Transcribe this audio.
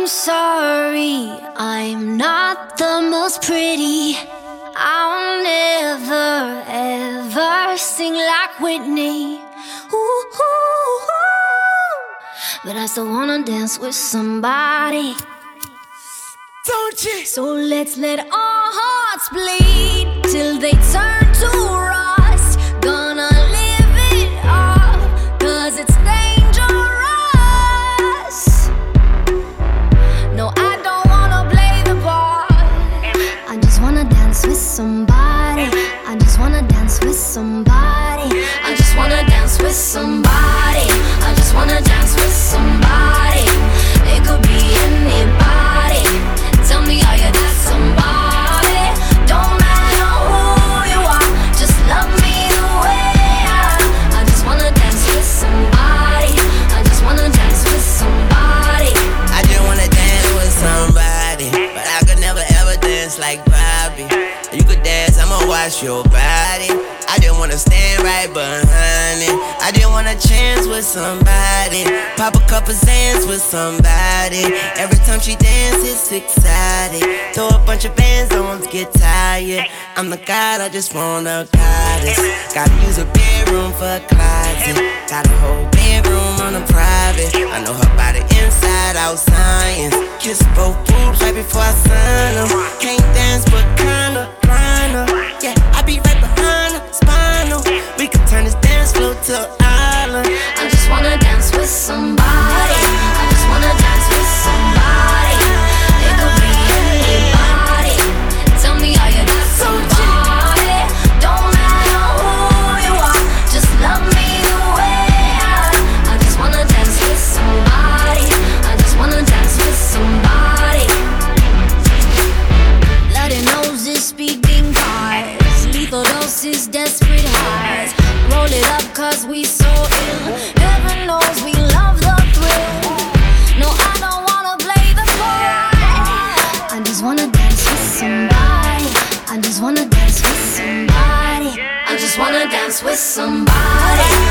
I'm sorry, I'm not the most pretty. I'll never ever sing like Whitney. Ooh, ooh, ooh. But I still wanna dance with somebody. Don't you? So let's let our hearts bleed till they turn to rust. Dance with somebody. I just wanna dance with somebody. Like Bobby. You could dance, I'ma watch your body. I just wanna stand right behind it. I just wanna chance with somebody, pop a couple sands with somebody. Every time she dances, exciting. Throw a bunch of bands on, get tired. I'm the god, I just wanna goddess. Gotta use a bedroom for a closet. Got a whole bedroom on a private. I know her body inside out science. Kiss both boobs right before I sign them. cause we so ill. Heaven knows we love the thrill. No, I don't wanna play the part. I just wanna dance with somebody. I just wanna dance with somebody. I just wanna dance with somebody.